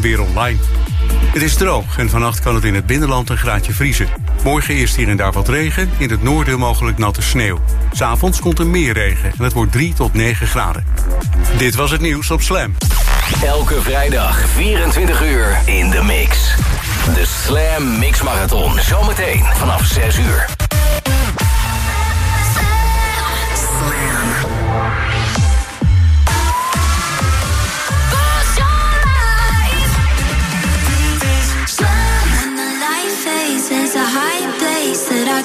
Weer online. Het is droog en vannacht kan het in het binnenland een graadje vriezen. Morgen eerst hier en daar wat regen, in het noorden mogelijk natte sneeuw. S'avonds komt er meer regen en het wordt 3 tot 9 graden. Dit was het nieuws op Slam. Elke vrijdag 24 uur in de mix. De Slam Mix Marathon. Zometeen vanaf 6 uur.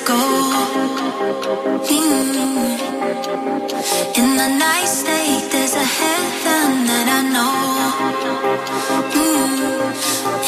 go. Mm. In the night state, there's a heaven that I know. Mm.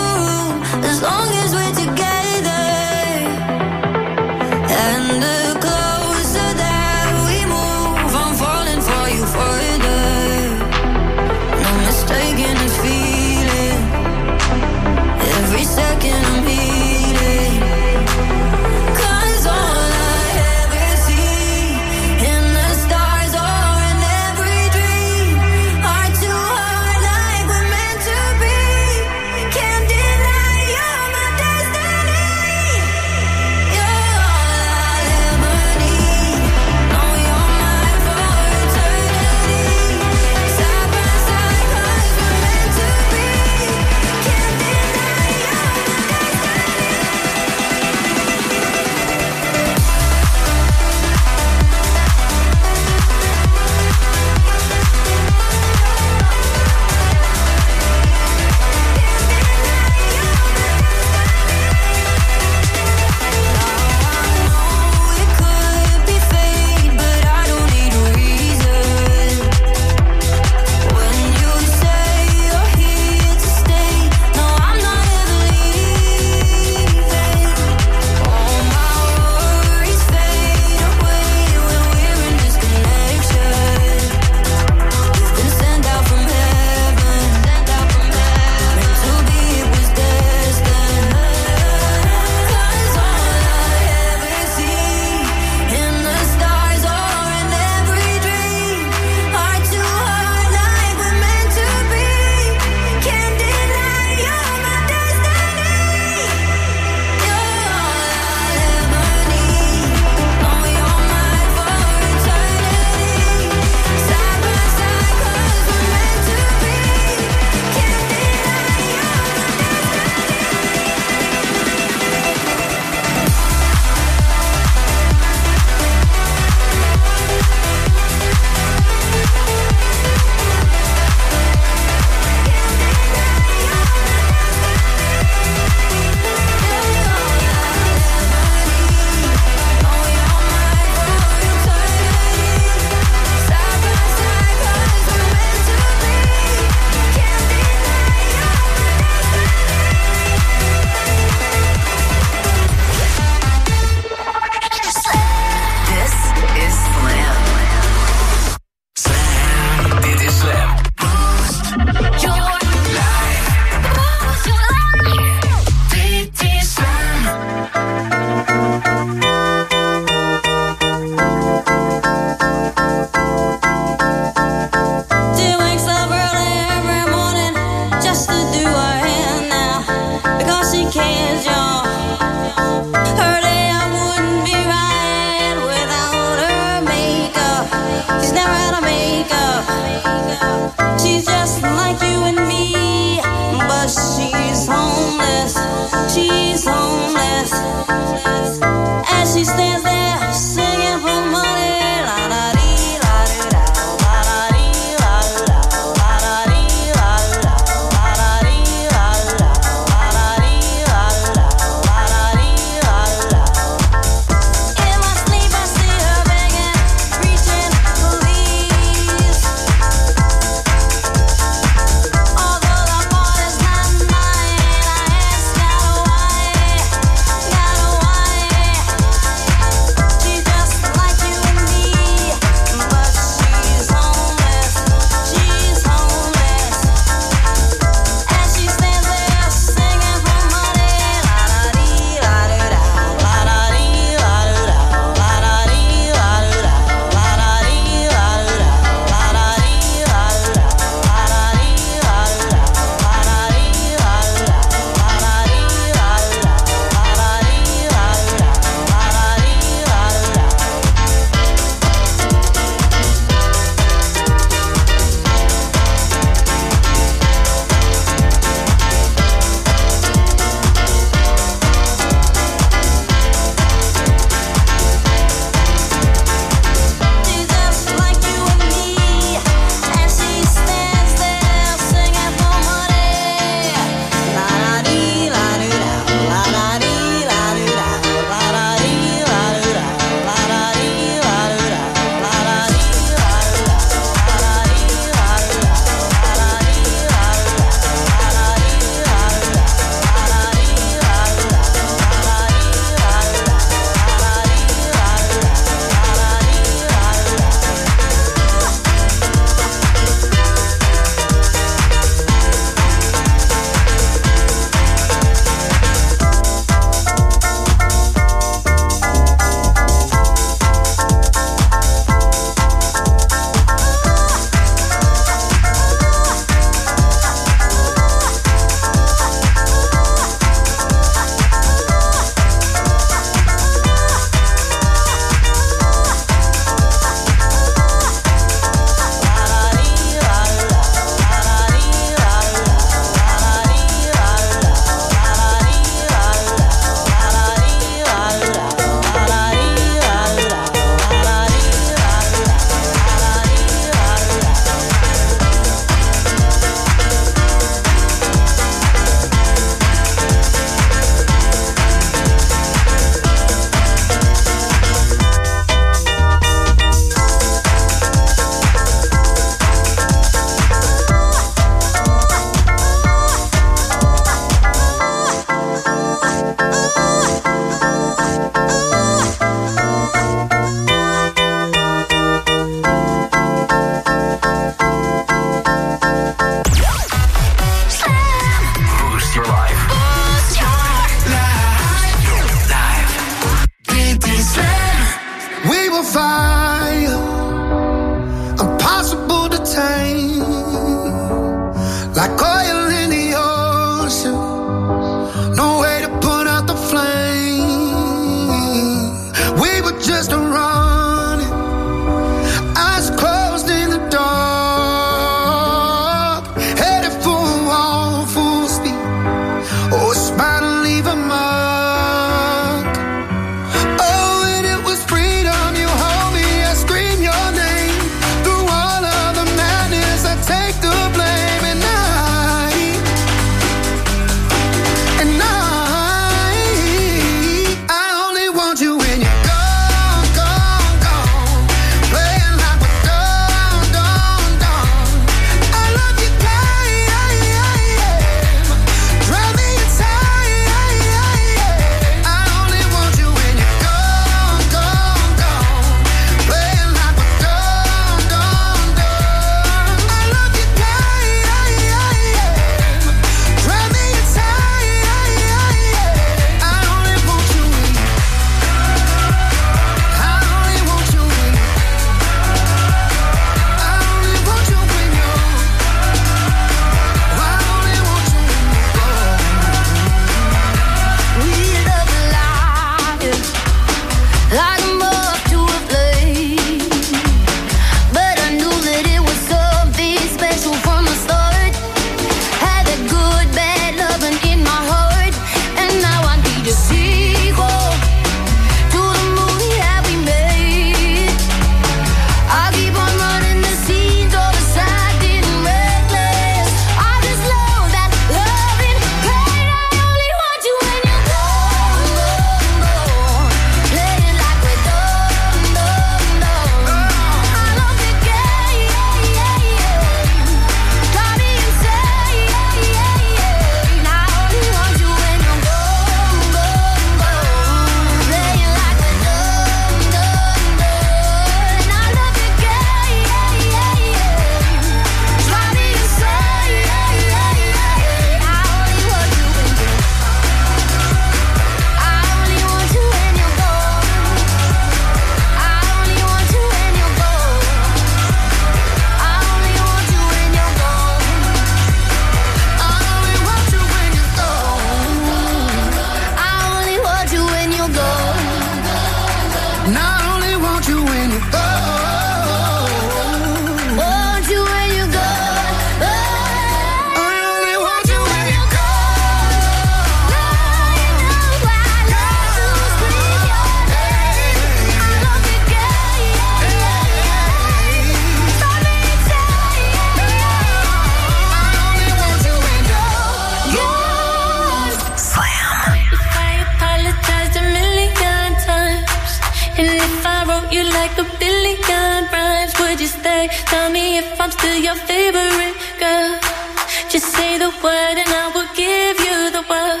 Just say the word and I will give you the world.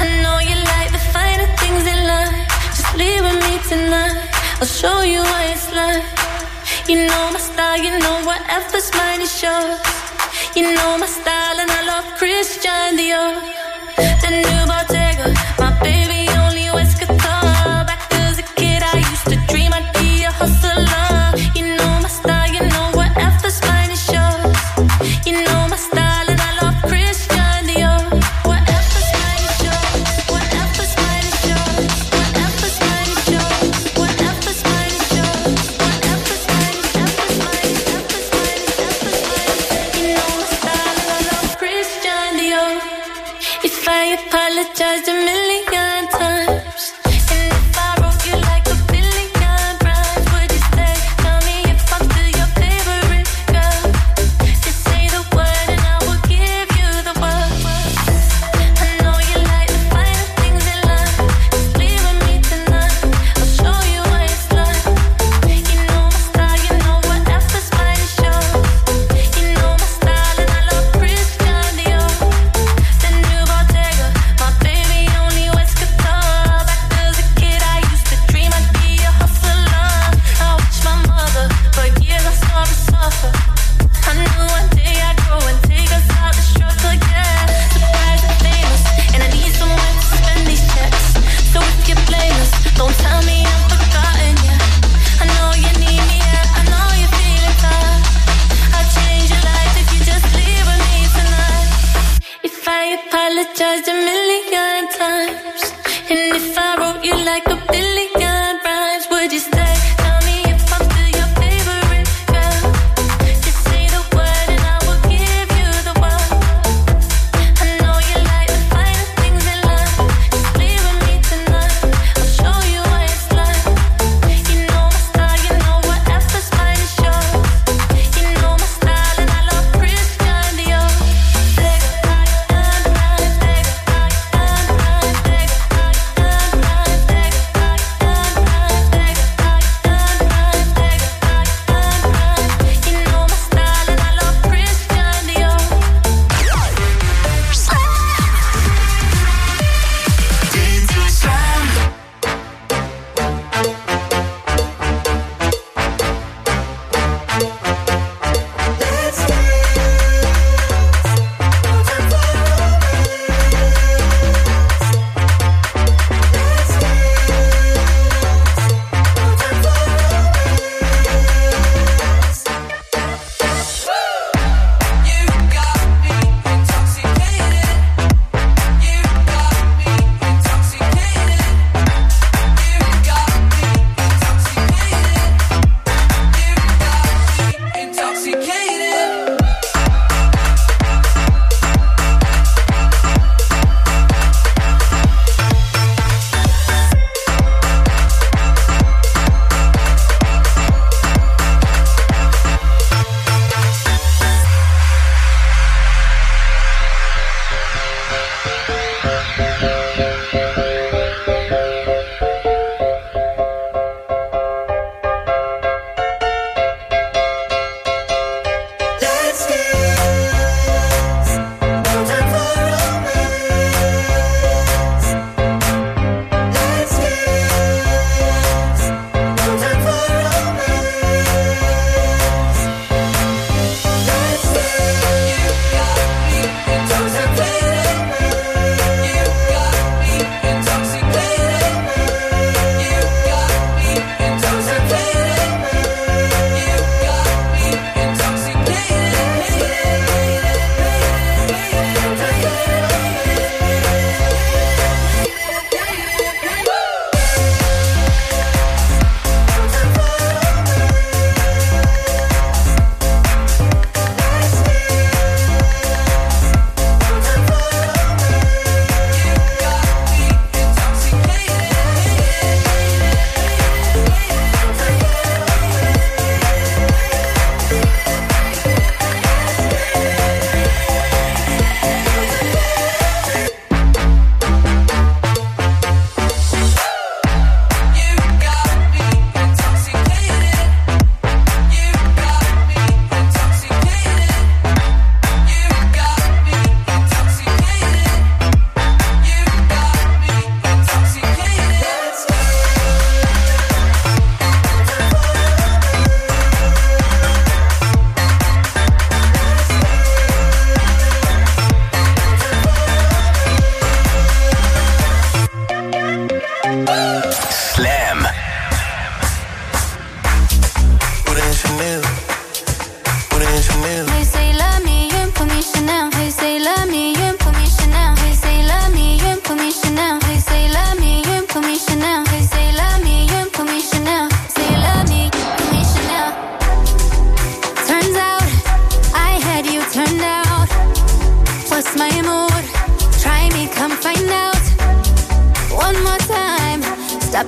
I know you like the finer things in life. Just leave with me tonight. I'll show you it's like. You know my style, you know. You know my style and I love Christian Dior. The new Bottega.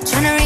Stop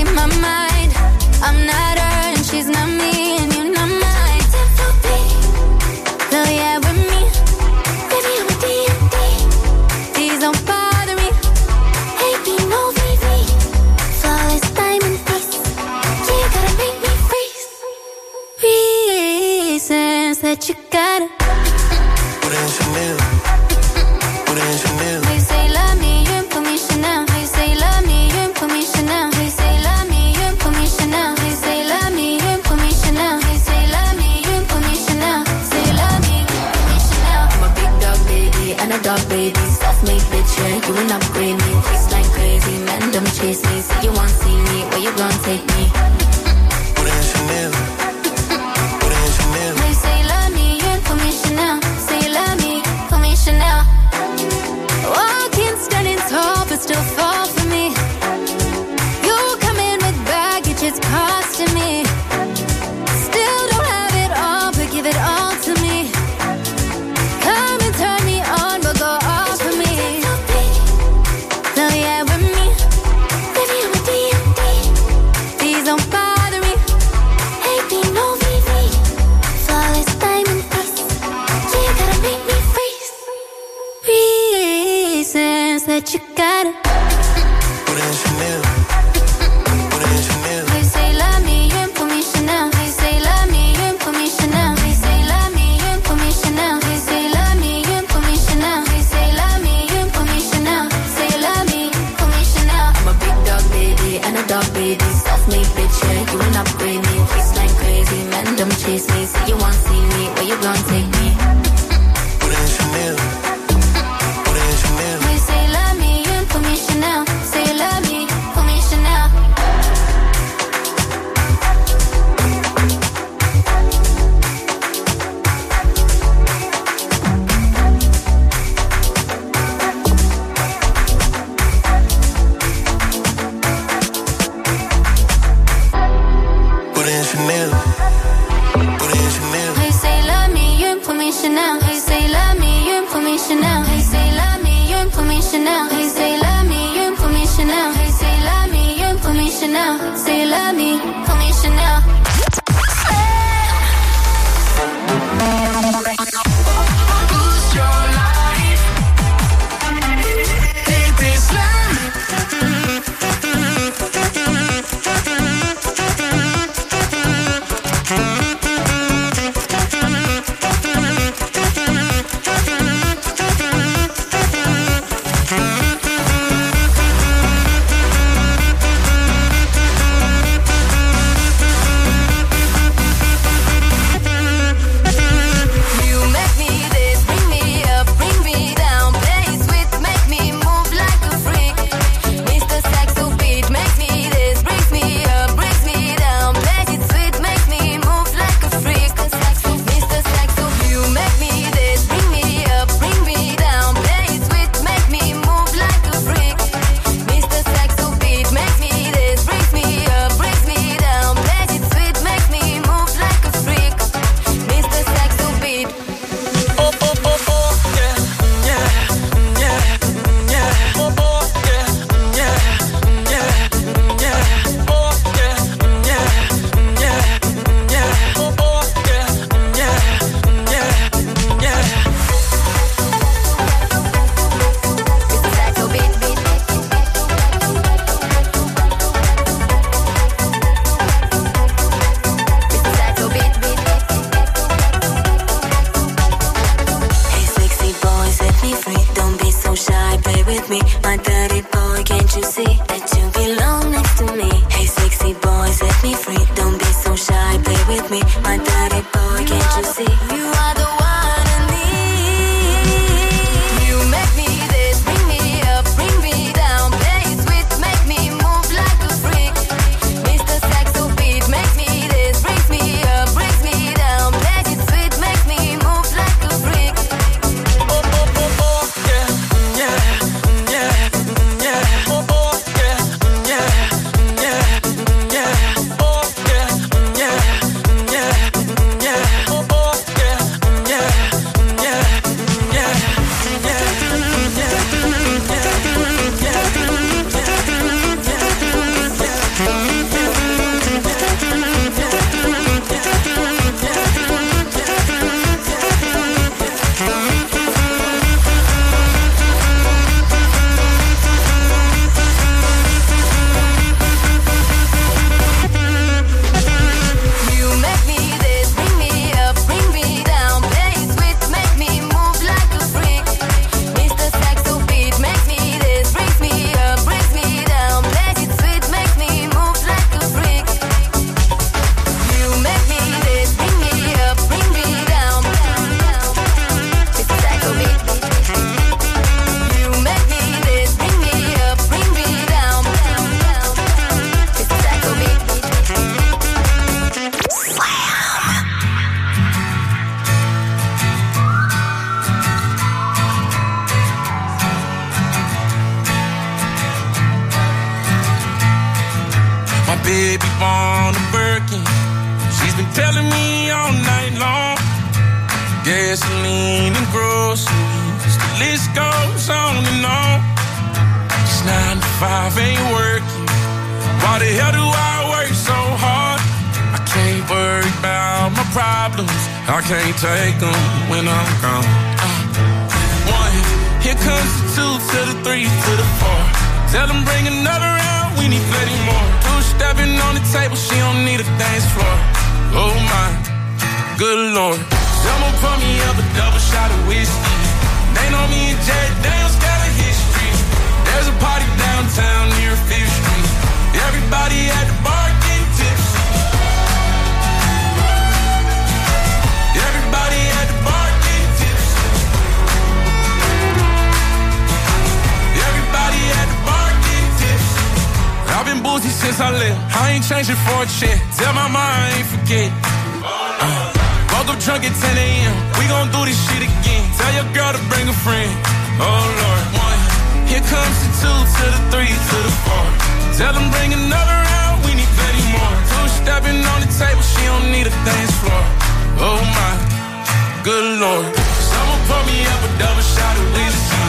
on. Cause me up a double shot of whiskey.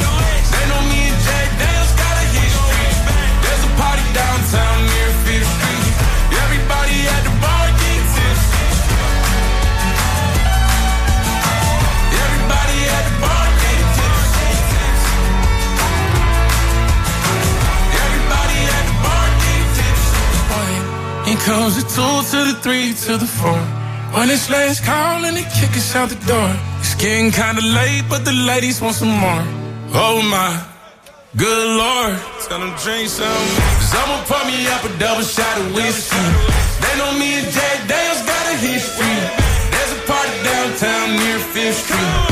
They know me and Jack Daniels got a history. There's a party downtown near Fifth Street. Everybody at the bar getting tipsy. Everybody at the bar getting tipsy. Everybody at the bar getting tipsy. In comes the two to the three to the four. When it's last call and they kick us out the door. Getting kinda late, but the ladies want some more. Oh my, good lord. Tell them drink some. Cause I'ma pour me up a double shot of whiskey. They know me and Jack Daniels got a history. There's a party downtown near Fifth Street.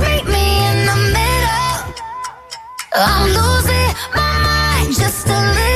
Meet me in the middle? I'm losing my mind just a little.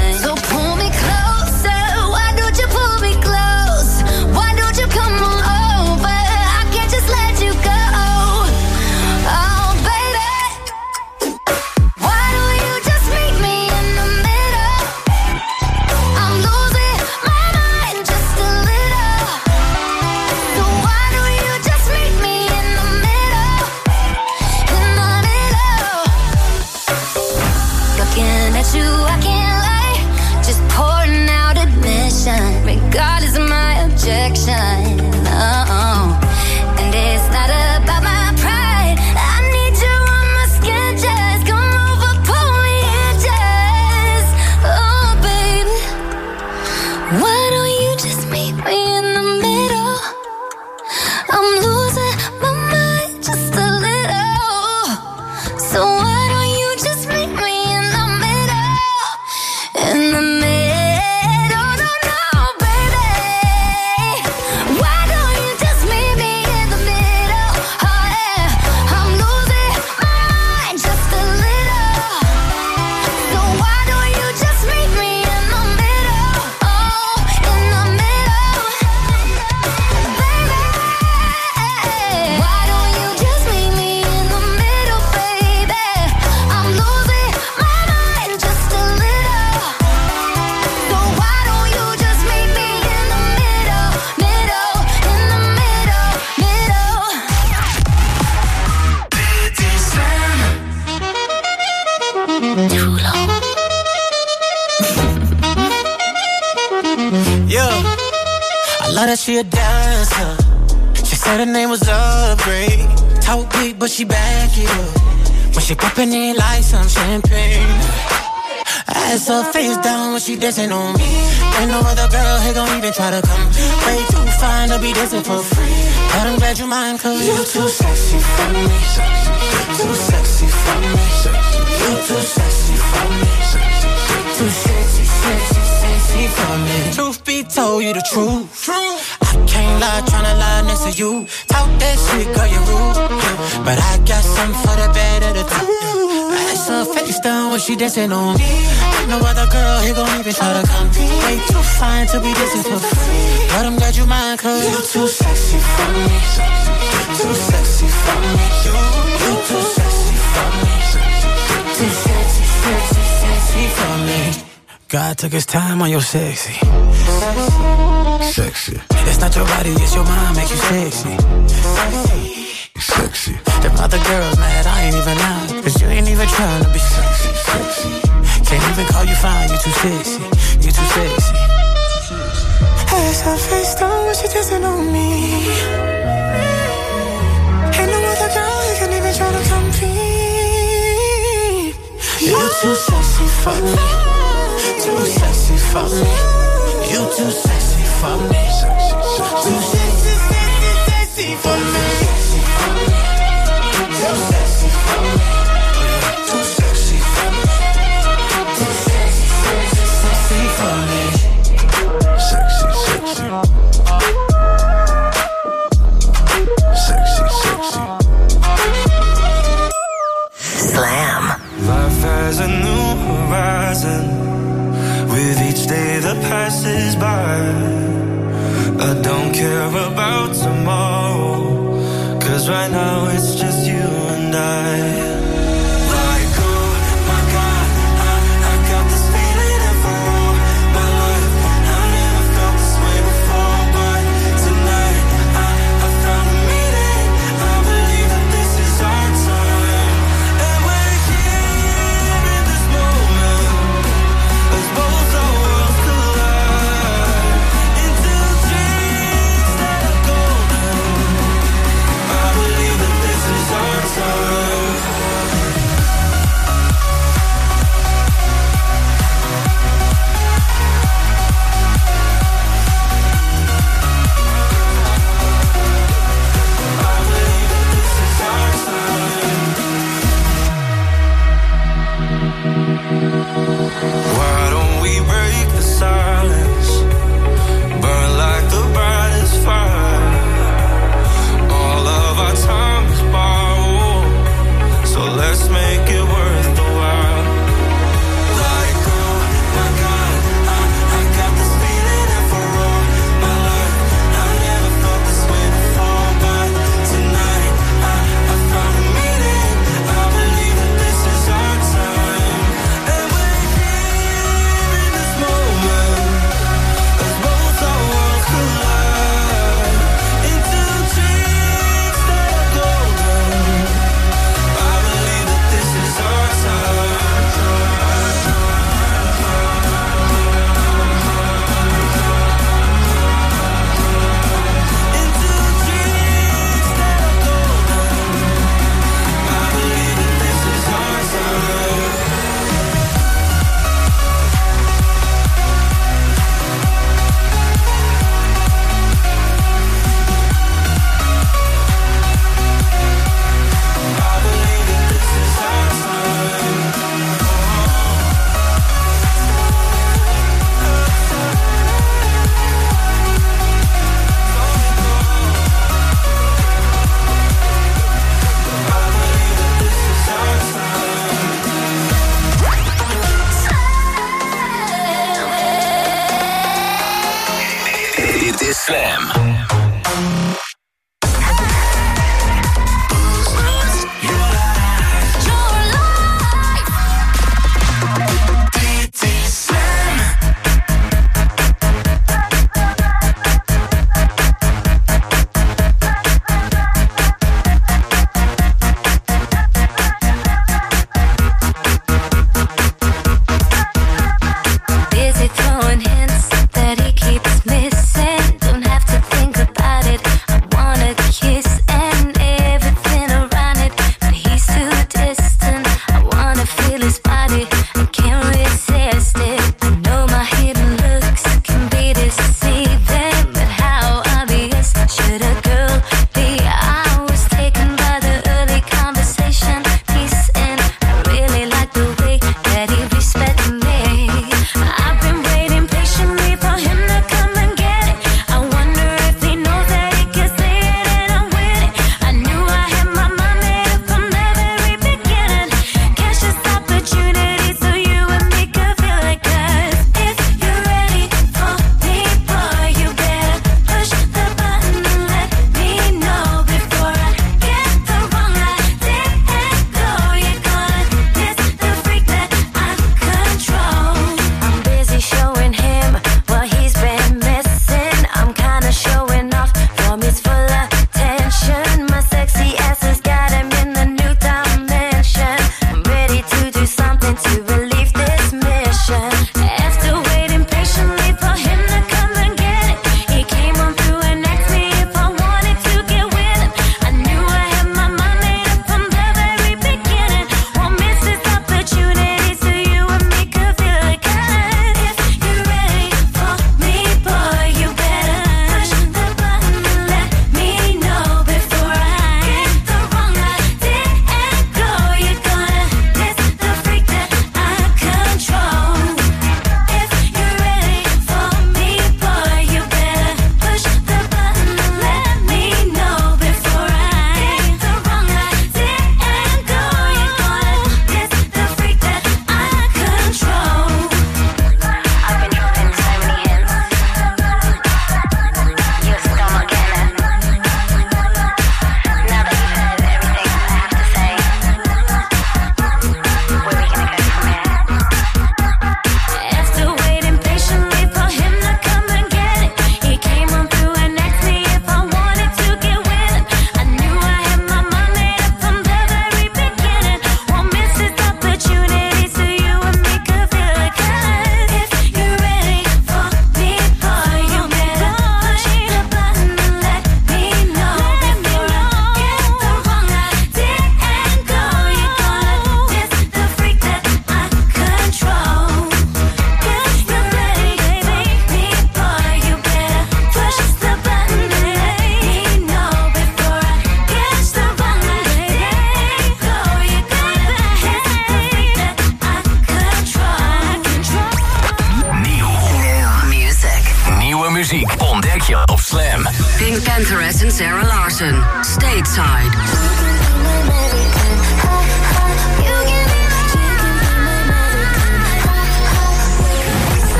Dancing on me. Ain't no other girl here gon' even try to come. Way too fine to be dancing for free. But I'm glad you mind, cause you too sexy for me. Too sexy for me. You too sexy for me. Too sexy, sexy, sexy for me. Truth be told, you the truth. I can't lie, tryna lie next to you. Talk that shit, girl, you rude. But I got something for the she dancing on me. No other girl here gon' even try to compete. Way too fine to be dancing for free. But I'm glad you mind, cause you too sexy for me. Too sexy for me. You too sexy for me. Too sexy, sexy, sexy for me. God took his time on your sexy. Sexy, It's not your body, it's your mind make you sexy. sexy, Them other girls mad, I ain't even out. Cause you ain't even trying to be sexy. sexy. Can't even call you fine, you too sexy. You too sexy. Ass her face down when she dancing on me. Ain't no other girl who can even try to compete. You too sexy for me. Too sexy for me. You too sexy for me. Too sexy, sexy for me. Too sexy for me. Too sexy for me. Too sexy, for me. Sexy. Sexy. Slam. I don't care about right now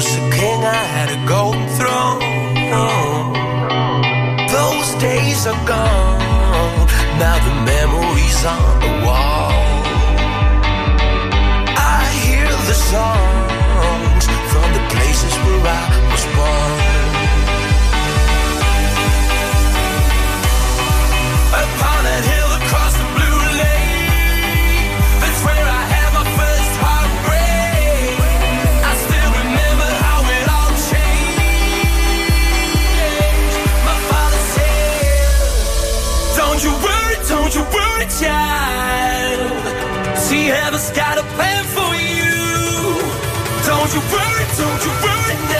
was a king, I had a golden throne. Those days are gone, now the memories on the wall. I hear the song. heaven's got a plan for you. Don't you worry, don't you worry now.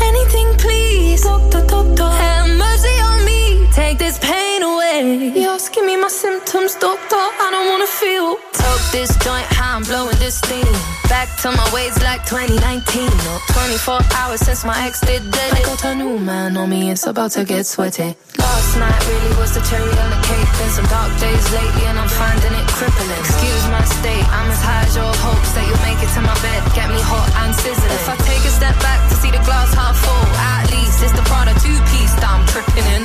anything please. Doctor, doctor, have mercy feel. This joint, how I'm blowing this thing. Back to my ways like 2019. No, 24 hours since my ex did dead. I got a new man on me, it's about to get sweaty. Last night really was the cherry on the cake. Been some dark days lately, and I'm finding it crippling. Excuse my state, I'm as high as your hopes that you'll make it to my bed. Get me hot and sizzling. If I take a step back to see the glass half full, at least it's the Prada two piece that I'm tripping in.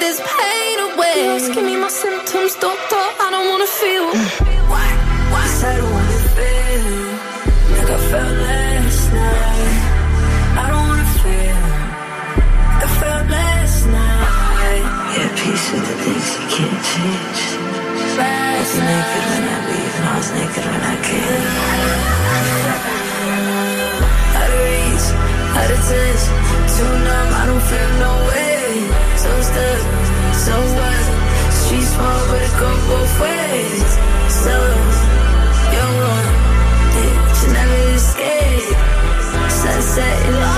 this pain away. You're asking me my symptoms, doctor. I don't wanna feel. Why? Why? I don't wanna feel like I felt last night. I don't wanna feel like I felt last night. Yeah, peace with the things you can't change. I was naked when I leave, and I was naked when I came. Out of reach, out of touch, too numb, I don't feel no way. So stuck, so what? Street but it go both ways. So, you're yeah, you never escape. Sunset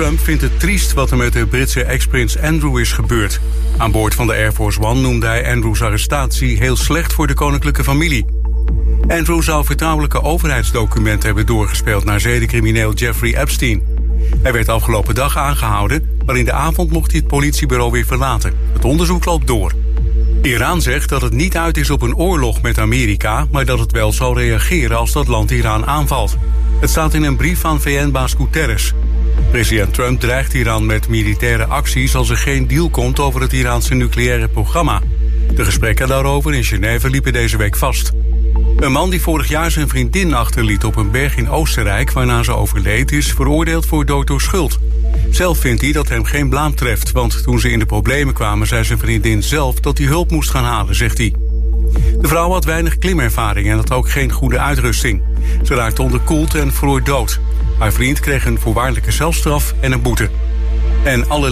Trump vindt het triest wat er met de Britse ex-prins Andrew is gebeurd. Aan boord van de Air Force One noemde hij Andrews arrestatie heel slecht voor de koninklijke familie. Andrew zou vertrouwelijke overheidsdocumenten hebben doorgespeeld naar zedencrimineel Jeffrey Epstein. Hij werd afgelopen dag aangehouden, maar in de avond mocht hij het politiebureau weer verlaten. Het onderzoek loopt door. Iran zegt dat het niet uit is op een oorlog met Amerika, maar dat het wel zal reageren als dat land Iran aanvalt. Het staat in een brief van VN-baas Guterres. President Trump dreigt Iran met militaire acties als er geen deal komt over het Iraanse nucleaire programma. De gesprekken daarover in Genève liepen deze week vast. Een man die vorig jaar zijn vriendin achterliet op een berg in Oostenrijk waarna ze overleed, is veroordeeld voor dood door schuld. Zelf vindt hij dat hem geen blaam treft, want toen ze in de problemen kwamen, zei zijn vriendin zelf dat hij hulp moest gaan halen, zegt hij. De vrouw had weinig klimervaring en had ook geen goede uitrusting. Ze raakte onderkoeld en verloor dood. Haar vriend kreeg een voorwaardelijke zelfstraf en een boete. En alle